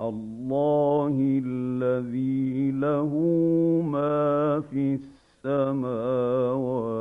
الله الذي له ما في السماوات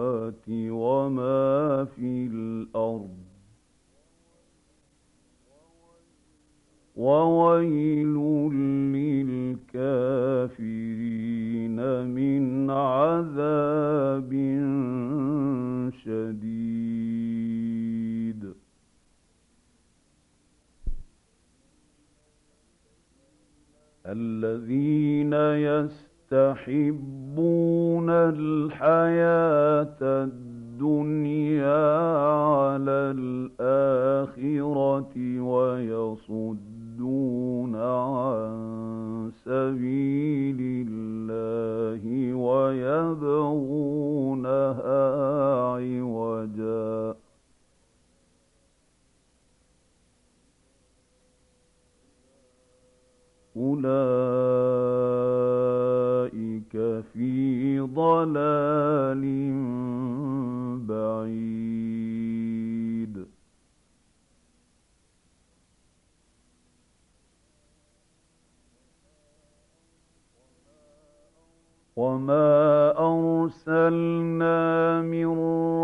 من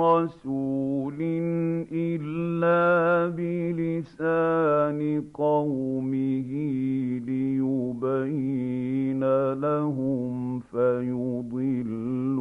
رسول إلا بلسان قومه ليبين لهم فيضل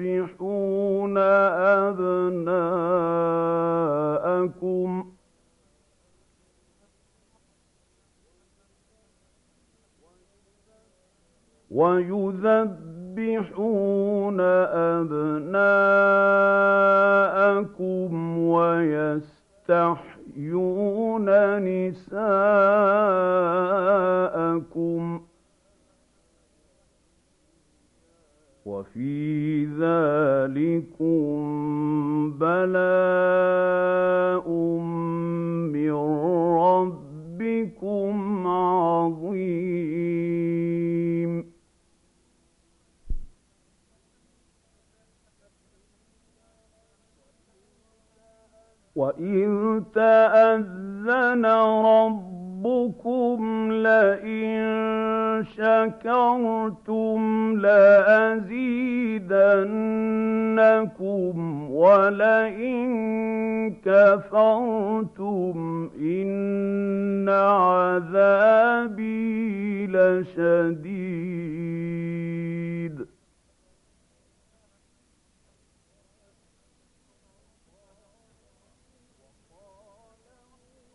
يذبحون أبناءكم. ويذبحون أبناءكم ويستحيون نساءكم. وفي ذلكم بلاء من ربكم عظيم. وإذ تأذن ربكم لئن شكرتم لأزيدنكم ولئن كفرتم إن عذابي لشديد.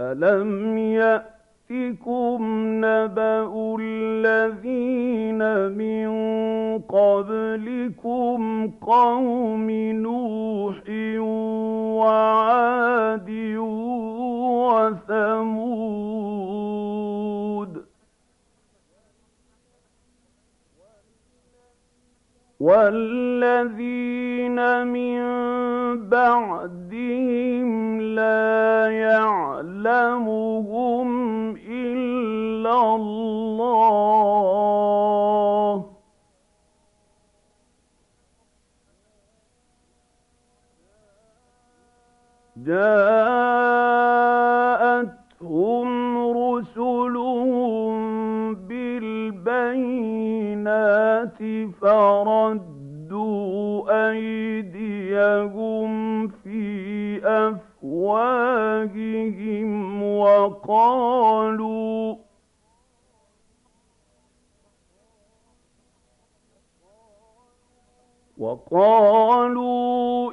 ألم يأتكم نبأ الذين من قبلكم قوم نوح وعاد وثمود والذين من بعدهم لا يعلمهم إلا الله جاءتهم رسلهم بالبينات فردوا أيديهم في أفواههم وقالوا وقالوا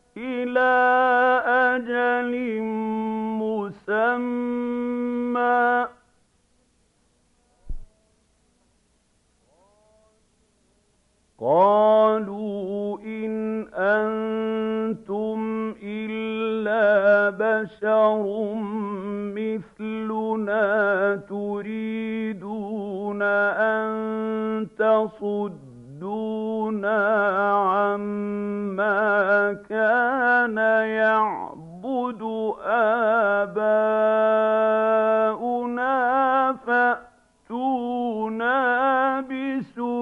إلى أجل مسمى. قالوا إن أنتم إلا بشر مثلنا تريدون أن تصدونا عما كان يعبد آباؤنا فأتونا بسلطان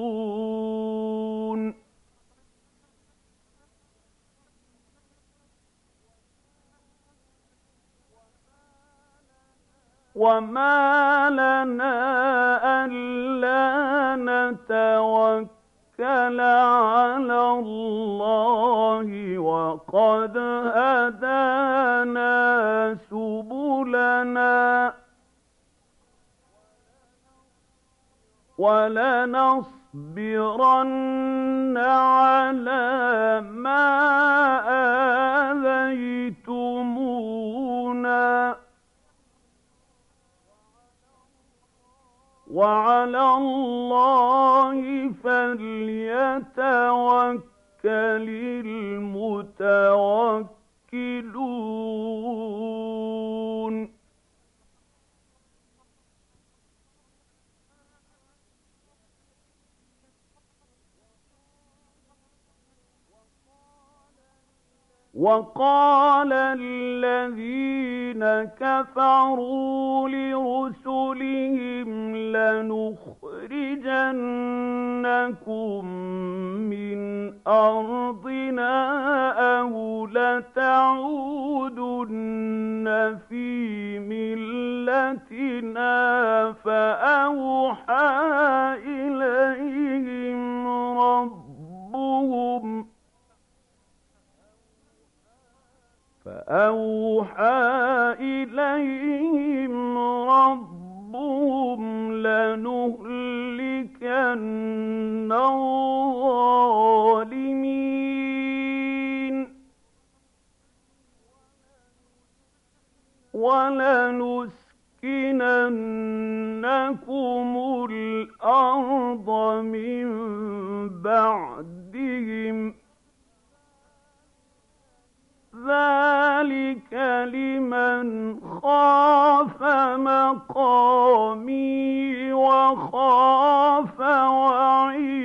وما لنا ألا نتوكل على الله وقد هدانا سبلنا ولنصبرن على ما آذيتمونا وعلى الله فليتوكل المتوكلون. وقال الذين كفروا لرسلهم لنخرجنكم من أرضنا أو لتعودن في ملتنا فأوحى فأوحى إليهم ربهم لنهلكن الظالمين ولنسكننكم الأرض من بعدهم ذلك لمن خاف مقامي وخاف وعيد.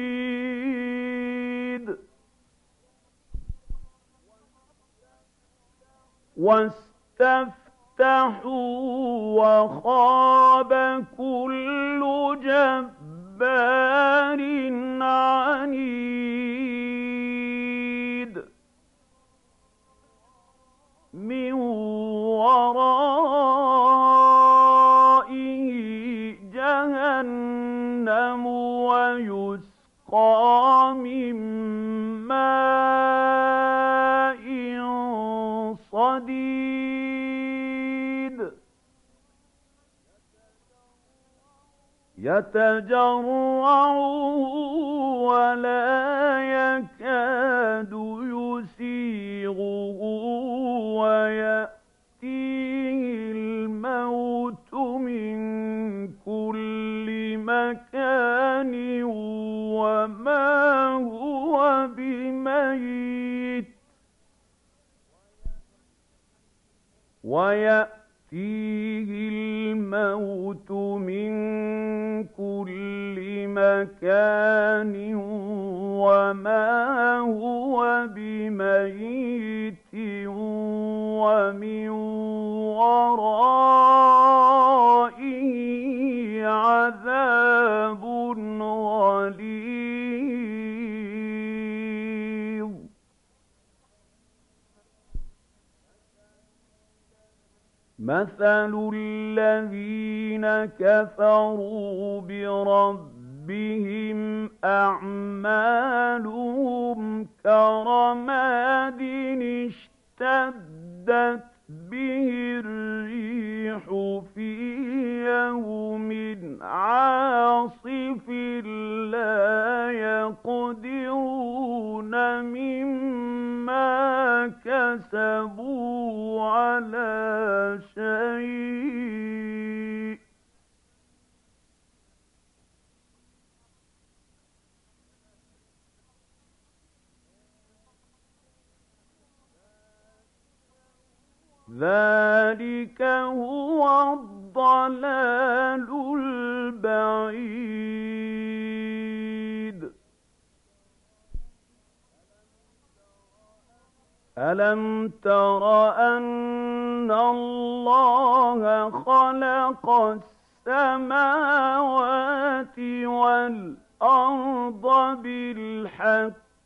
واستفتحوا وخاب كل جبار عنيد. من ورائه جهنم ويسقى من ماء صديد. يتجرعه مكان وما هو بميت ومن ورائه عذاب غليظ. مثل الذين كفروا بربهم أعمالهم كرماد اشتدت به الريح في يوم عاصف لا يقدرون مما كسبوا على شيء ذلك هو الضلال البعيد. ألم تر أن الله خلق السماوات والأرض بالحق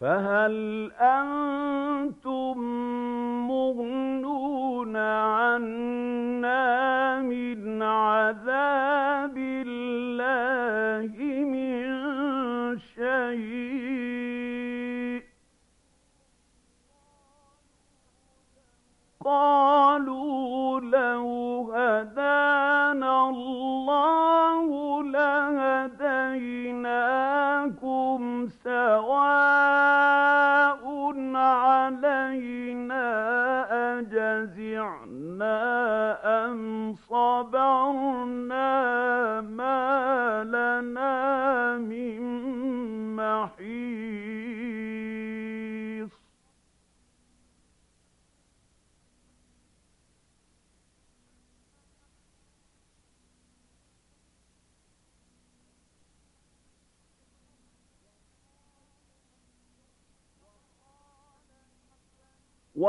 فهل أنتم مغنون عنا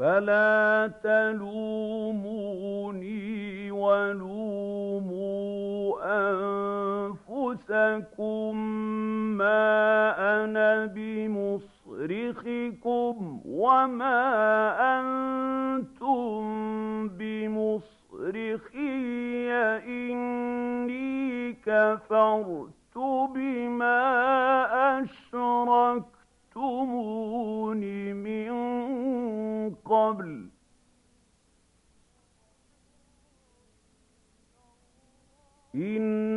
فلا تلوموني ولوموا أنفسكم ما أنا بمصرخكم وما أنتم بمصرخي إني كفرت بما أشركتمون من قبل إن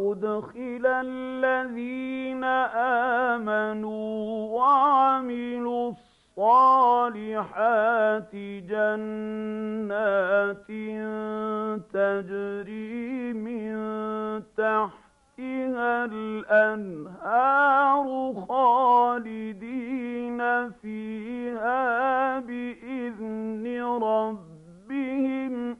وأدخل الذين آمنوا وعملوا الصالحات جنات تجري من تحتها الأنهار خالدين فيها بإذن ربهم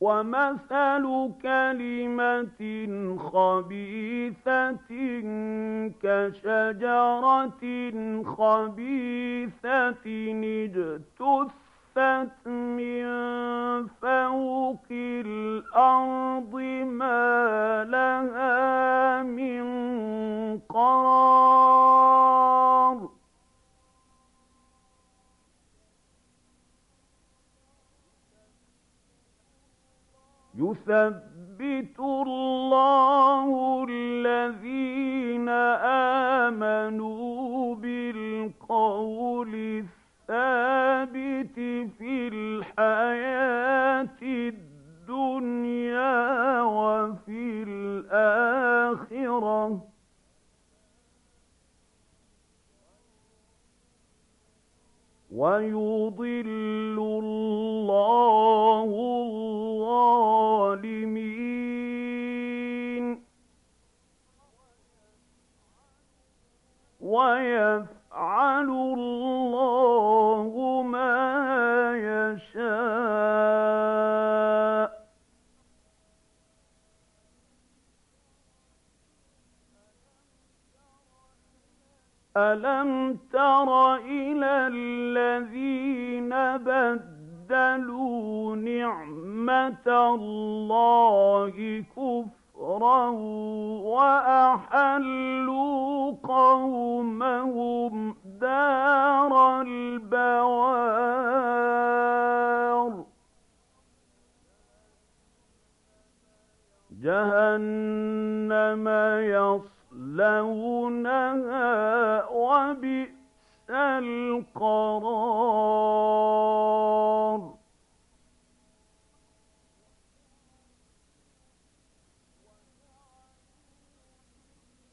ومثل كلمة خبيثة كشجرة خبيثة اجتثت من فوق الأرض ما لها من قرار. يثبت الله الذين آمنوا بالقول الثابت في الحياة الدنيا وفي الآخرة. ويضل الله الظالمين. ويفعل الله ما يشاء. ألم تر إلى الذين بدلوا نعمة الله كفرا؟ وأحلوا قومهم دار البوار. جهنم يصلونها وبئس القرار.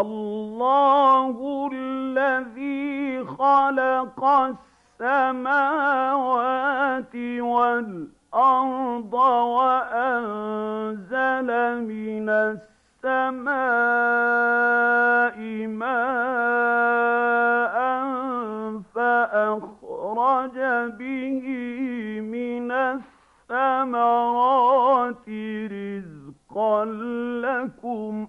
الله الذي خلق السماوات والأرض وأنزل من السماء ماء فأخرج به من الثمرات رزقا لكم ۖ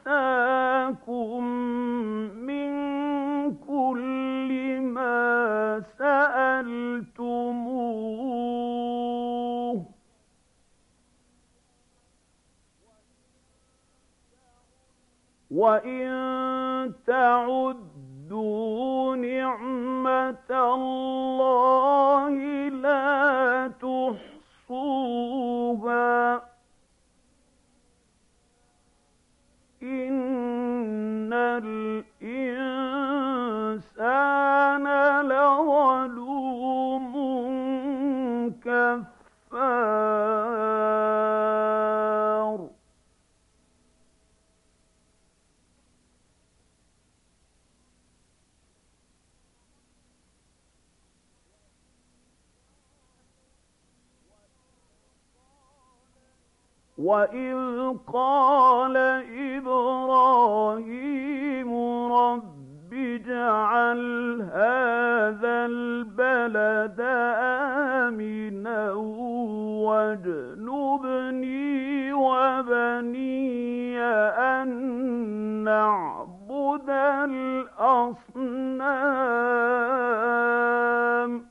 وإن تعدوا نعمة الله لا تحصوها إن الإنسان لظلوم وإذ قال إبراهيم رب اجعل هذا البلد آمنا واجنبني وبني أن نعبد الأصنام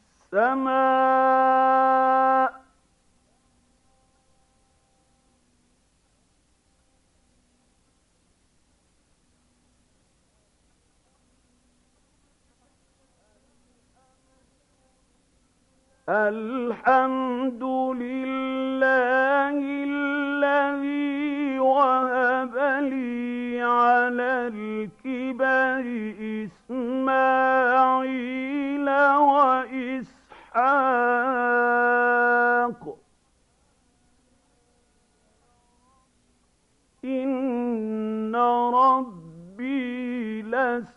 الحمد لله الذي وهب لي على الكبر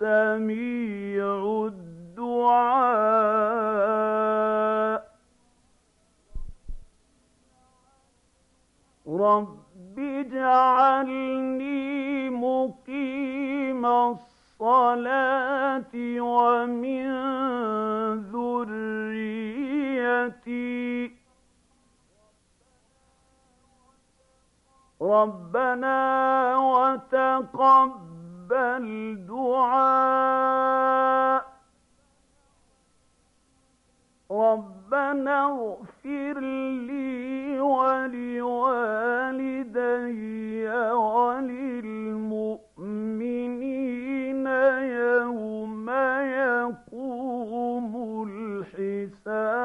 ربي لسميع الدعاء. رب اجعلني مقيم الصلاة ومن ذريتي. ربنا وتقبل دعاء ربنا اغفر لي ولوالدي وللمؤمنين يوم يقوم الحساب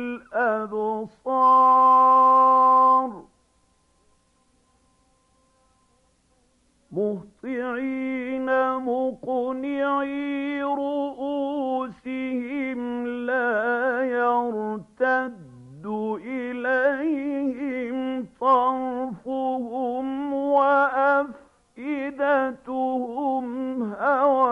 الأبصار. مهطعين مقنعي رؤوسهم لا يرتد إليهم طرفهم وأفئدتهم هواء.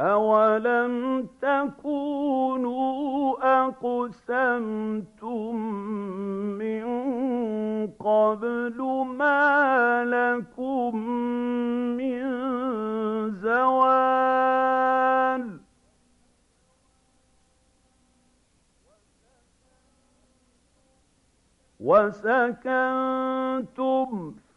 أولم تكونوا أقسمتم من قبل ما لكم من زوال وسكنتم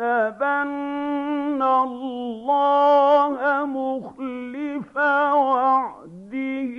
يحسبن الله مخلف وعده